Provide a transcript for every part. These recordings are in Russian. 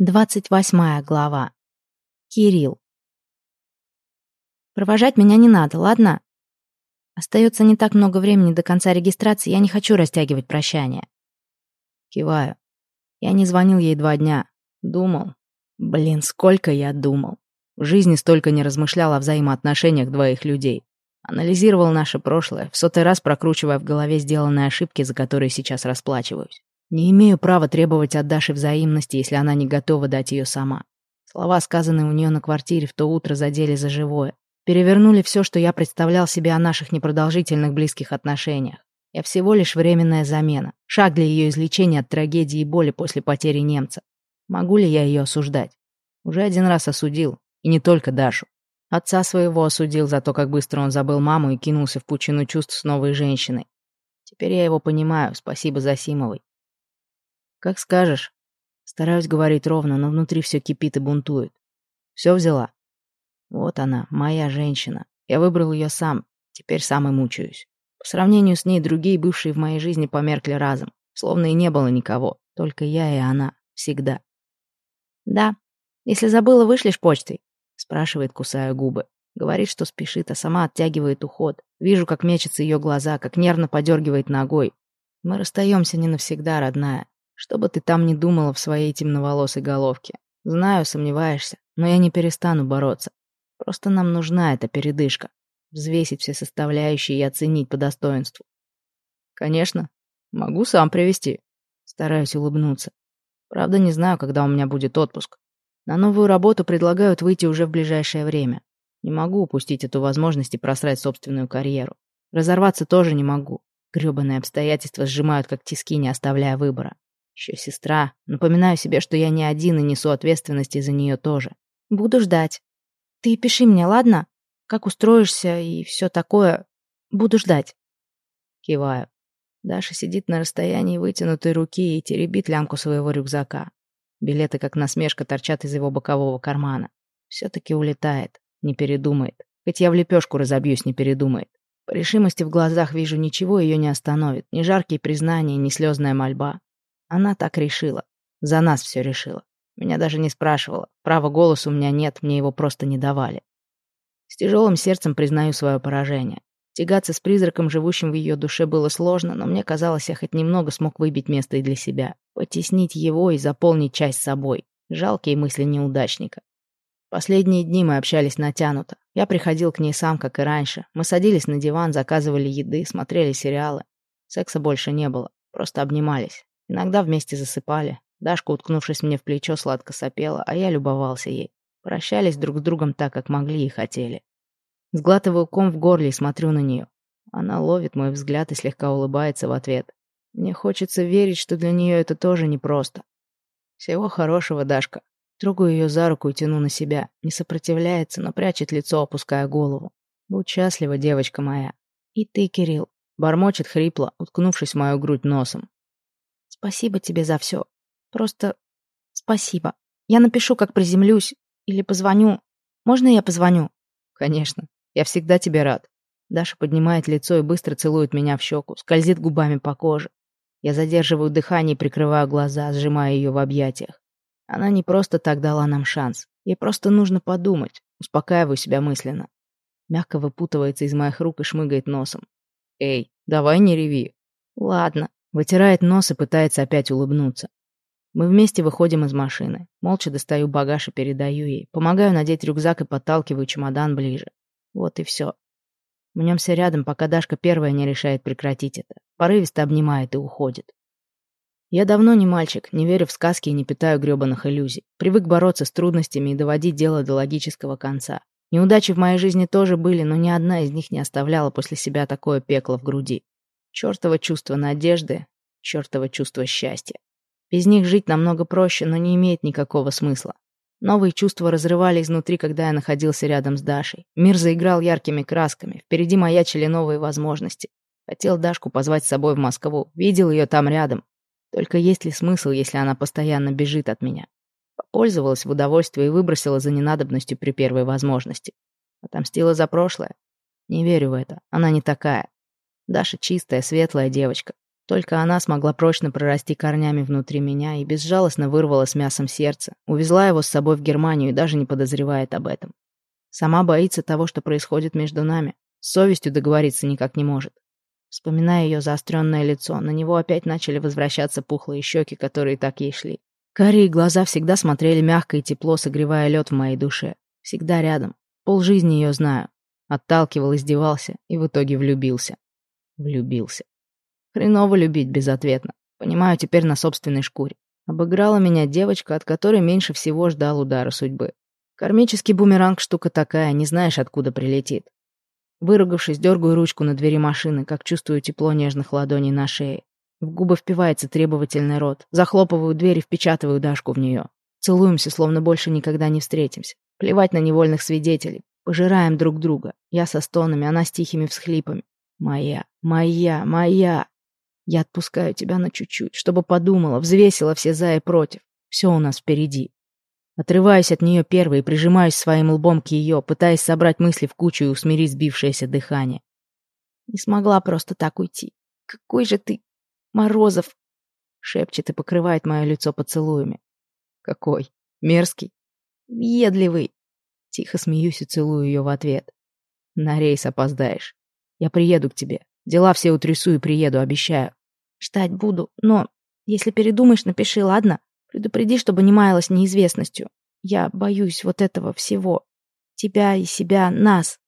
Двадцать восьмая глава. Кирилл. Провожать меня не надо, ладно? Остается не так много времени до конца регистрации, я не хочу растягивать прощание. Киваю. Я не звонил ей два дня. Думал. Блин, сколько я думал. В жизни столько не размышлял о взаимоотношениях двоих людей. Анализировал наше прошлое, в сотый раз прокручивая в голове сделанные ошибки, за которые сейчас расплачиваюсь. Не имею права требовать от Даши взаимности, если она не готова дать ее сама. Слова, сказанные у нее на квартире в то утро, задели за живое. Перевернули все, что я представлял себе о наших непродолжительных близких отношениях. Я всего лишь временная замена, шаг для ее излечения от трагедии и боли после потери немца. Могу ли я ее осуждать? Уже один раз осудил, и не только Дашу. Отца своего осудил за то, как быстро он забыл маму и кинулся в пучину чувств с новой женщиной. Теперь я его понимаю, спасибо Засимовой. «Как скажешь». Стараюсь говорить ровно, но внутри все кипит и бунтует. Все взяла. Вот она, моя женщина. Я выбрал ее сам, теперь сам и мучаюсь. По сравнению с ней другие бывшие в моей жизни померкли разом, словно и не было никого, только я и она, всегда. «Да. Если забыла, вышлешь почтой?» спрашивает, кусая губы. Говорит, что спешит, а сама оттягивает уход. Вижу, как мечется ее глаза, как нервно подергивает ногой. Мы расстаемся не навсегда, родная. Что бы ты там ни думала в своей темноволосой головке. Знаю, сомневаешься, но я не перестану бороться. Просто нам нужна эта передышка. Взвесить все составляющие и оценить по достоинству. Конечно. Могу сам привести. Стараюсь улыбнуться. Правда, не знаю, когда у меня будет отпуск. На новую работу предлагают выйти уже в ближайшее время. Не могу упустить эту возможность и просрать собственную карьеру. Разорваться тоже не могу. Грёбаные обстоятельства сжимают как тиски, не оставляя выбора. Еще сестра. Напоминаю себе, что я не один и несу ответственность за нее тоже. Буду ждать. Ты пиши мне, ладно? Как устроишься и все такое. Буду ждать. Киваю. Даша сидит на расстоянии вытянутой руки и теребит лямку своего рюкзака. Билеты, как насмешка, торчат из его бокового кармана. Все-таки улетает. Не передумает. Хоть я в лепешку разобьюсь, не передумает. По решимости в глазах вижу, ничего ее не остановит. Ни жаркие признания, ни слезная мольба. Она так решила. За нас все решила. Меня даже не спрашивала. Права голоса у меня нет, мне его просто не давали. С тяжелым сердцем признаю свое поражение. Тягаться с призраком, живущим в ее душе, было сложно, но мне казалось, я хоть немного смог выбить место и для себя. Потеснить его и заполнить часть собой. Жалкие мысли неудачника. Последние дни мы общались натянуто. Я приходил к ней сам, как и раньше. Мы садились на диван, заказывали еды, смотрели сериалы. Секса больше не было, просто обнимались. Иногда вместе засыпали. Дашка, уткнувшись мне в плечо, сладко сопела, а я любовался ей. Прощались друг с другом так, как могли и хотели. Сглатываю ком в горле и смотрю на нее. Она ловит мой взгляд и слегка улыбается в ответ. Мне хочется верить, что для нее это тоже непросто. Всего хорошего, Дашка. Трогаю ее за руку и тяну на себя. Не сопротивляется, но прячет лицо, опуская голову. Будь счастлива, девочка моя. И ты, Кирилл. Бормочет хрипло, уткнувшись в мою грудь носом. Спасибо тебе за все. Просто спасибо. Я напишу, как приземлюсь, или позвоню. Можно я позвоню? Конечно. Я всегда тебе рад. Даша поднимает лицо и быстро целует меня в щеку, скользит губами по коже. Я задерживаю дыхание и прикрываю глаза, сжимая ее в объятиях. Она не просто так дала нам шанс. Ей просто нужно подумать. Успокаиваю себя мысленно. Мягко выпутывается из моих рук и шмыгает носом. «Эй, давай не реви». «Ладно». Вытирает нос и пытается опять улыбнуться. Мы вместе выходим из машины. Молча достаю багаж и передаю ей. Помогаю надеть рюкзак и подталкиваю чемодан ближе. Вот и все. Мнемся рядом, пока Дашка первая не решает прекратить это. Порывисто обнимает и уходит. Я давно не мальчик, не верю в сказки и не питаю грёбаных иллюзий. Привык бороться с трудностями и доводить дело до логического конца. Неудачи в моей жизни тоже были, но ни одна из них не оставляла после себя такое пекло в груди. Чёртово чувство надежды, чёртово чувство счастья. Без них жить намного проще, но не имеет никакого смысла. Новые чувства разрывали изнутри, когда я находился рядом с Дашей. Мир заиграл яркими красками, впереди маячили новые возможности. Хотел Дашку позвать с собой в Москву, видел ее там рядом. Только есть ли смысл, если она постоянно бежит от меня? Попользовалась в удовольствие и выбросила за ненадобностью при первой возможности. Отомстила за прошлое? Не верю в это, она не такая. Даша чистая, светлая девочка. Только она смогла прочно прорасти корнями внутри меня и безжалостно вырвала с мясом сердце, увезла его с собой в Германию и даже не подозревает об этом. Сама боится того, что происходит между нами. С совестью договориться никак не может. Вспоминая ее заостренное лицо, на него опять начали возвращаться пухлые щеки, которые так ей шли. Карие глаза всегда смотрели мягко и тепло, согревая лед в моей душе. Всегда рядом. Пол жизни ее знаю. Отталкивал, издевался и в итоге влюбился. Влюбился. Хреново любить безответно. Понимаю теперь на собственной шкуре. Обыграла меня девочка, от которой меньше всего ждал удара судьбы. Кармический бумеранг штука такая, не знаешь, откуда прилетит. Выругавшись, дергаю ручку на двери машины, как чувствую тепло нежных ладоней на шее. В губы впивается требовательный рот. Захлопываю дверь и впечатываю Дашку в нее. Целуемся, словно больше никогда не встретимся. Плевать на невольных свидетелей. Пожираем друг друга. Я со стонами, она с тихими всхлипами. Моя, моя, моя. Я отпускаю тебя на чуть-чуть, чтобы подумала, взвесила все за и против. Все у нас впереди. Отрываюсь от нее первой и прижимаюсь своим лбом к ее, пытаясь собрать мысли в кучу и усмирить сбившееся дыхание. Не смогла просто так уйти. Какой же ты... Морозов! Шепчет и покрывает мое лицо поцелуями. Какой? Мерзкий? Въедливый. Тихо смеюсь и целую ее в ответ. На рейс опоздаешь. Я приеду к тебе. Дела все утрясу и приеду, обещаю. Ждать буду, но если передумаешь, напиши, ладно? Предупреди, чтобы не маялась неизвестностью. Я боюсь вот этого всего. Тебя и себя, нас.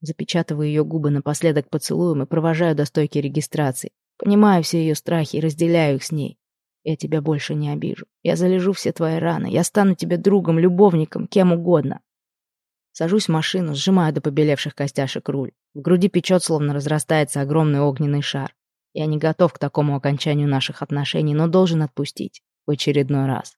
Запечатываю ее губы напоследок поцелуем и провожаю до стойки регистрации. Понимаю все ее страхи и разделяю их с ней. Я тебя больше не обижу. Я залежу все твои раны. Я стану тебе другом, любовником, кем угодно. Сажусь в машину, сжимаю до побелевших костяшек руль. В груди печет, словно разрастается огромный огненный шар. Я не готов к такому окончанию наших отношений, но должен отпустить в очередной раз.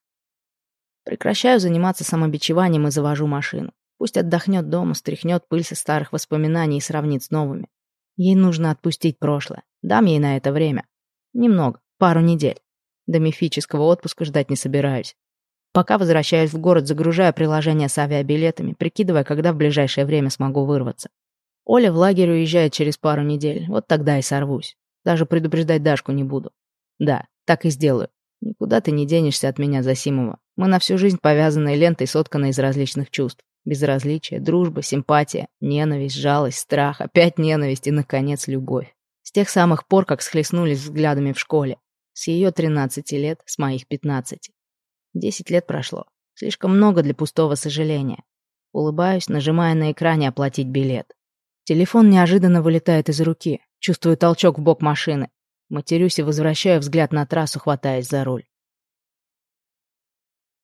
Прекращаю заниматься самобичеванием и завожу машину. Пусть отдохнет дома, стряхнет пыль со старых воспоминаний и сравнит с новыми. Ей нужно отпустить прошлое. Дам ей на это время. Немного, пару недель. До мифического отпуска ждать не собираюсь. Пока возвращаюсь в город, загружая приложение с авиабилетами, прикидывая, когда в ближайшее время смогу вырваться. Оля в лагерь уезжает через пару недель, вот тогда и сорвусь. Даже предупреждать Дашку не буду. Да, так и сделаю. Никуда ты не денешься от меня, Засимова. Мы на всю жизнь повязаны лентой, сотканной из различных чувств. Безразличие, дружба, симпатия, ненависть, жалость, страх, опять ненависть и, наконец, любовь. С тех самых пор, как схлестнулись взглядами в школе. С ее 13 лет, с моих 15. Десять лет прошло. Слишком много для пустого сожаления. Улыбаюсь, нажимая на экране «Оплатить билет». Телефон неожиданно вылетает из руки. Чувствую толчок в бок машины. Матерюсь и возвращаю взгляд на трассу, хватаясь за руль.